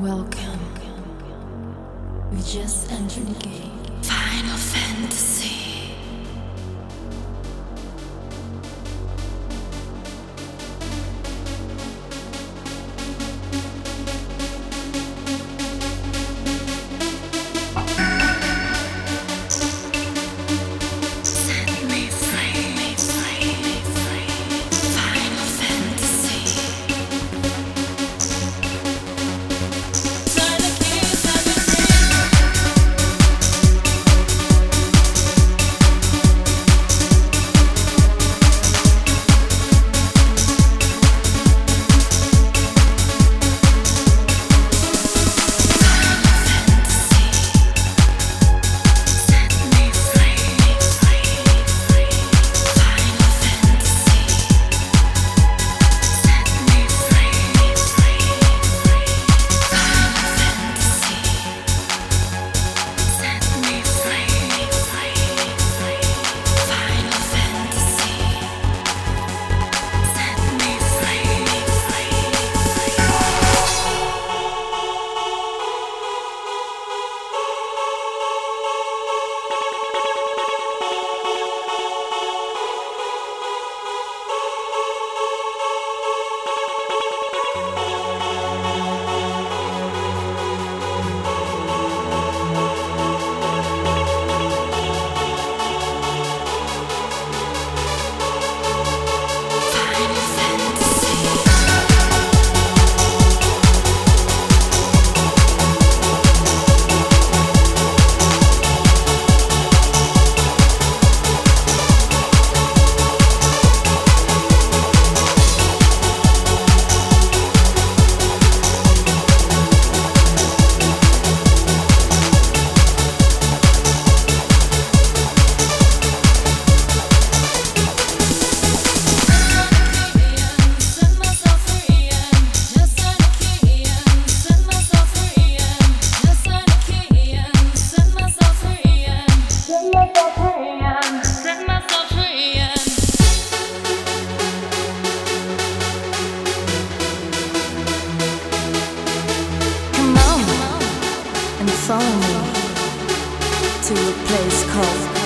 Welcome. We just entered the game. Final Fantasy. to a place called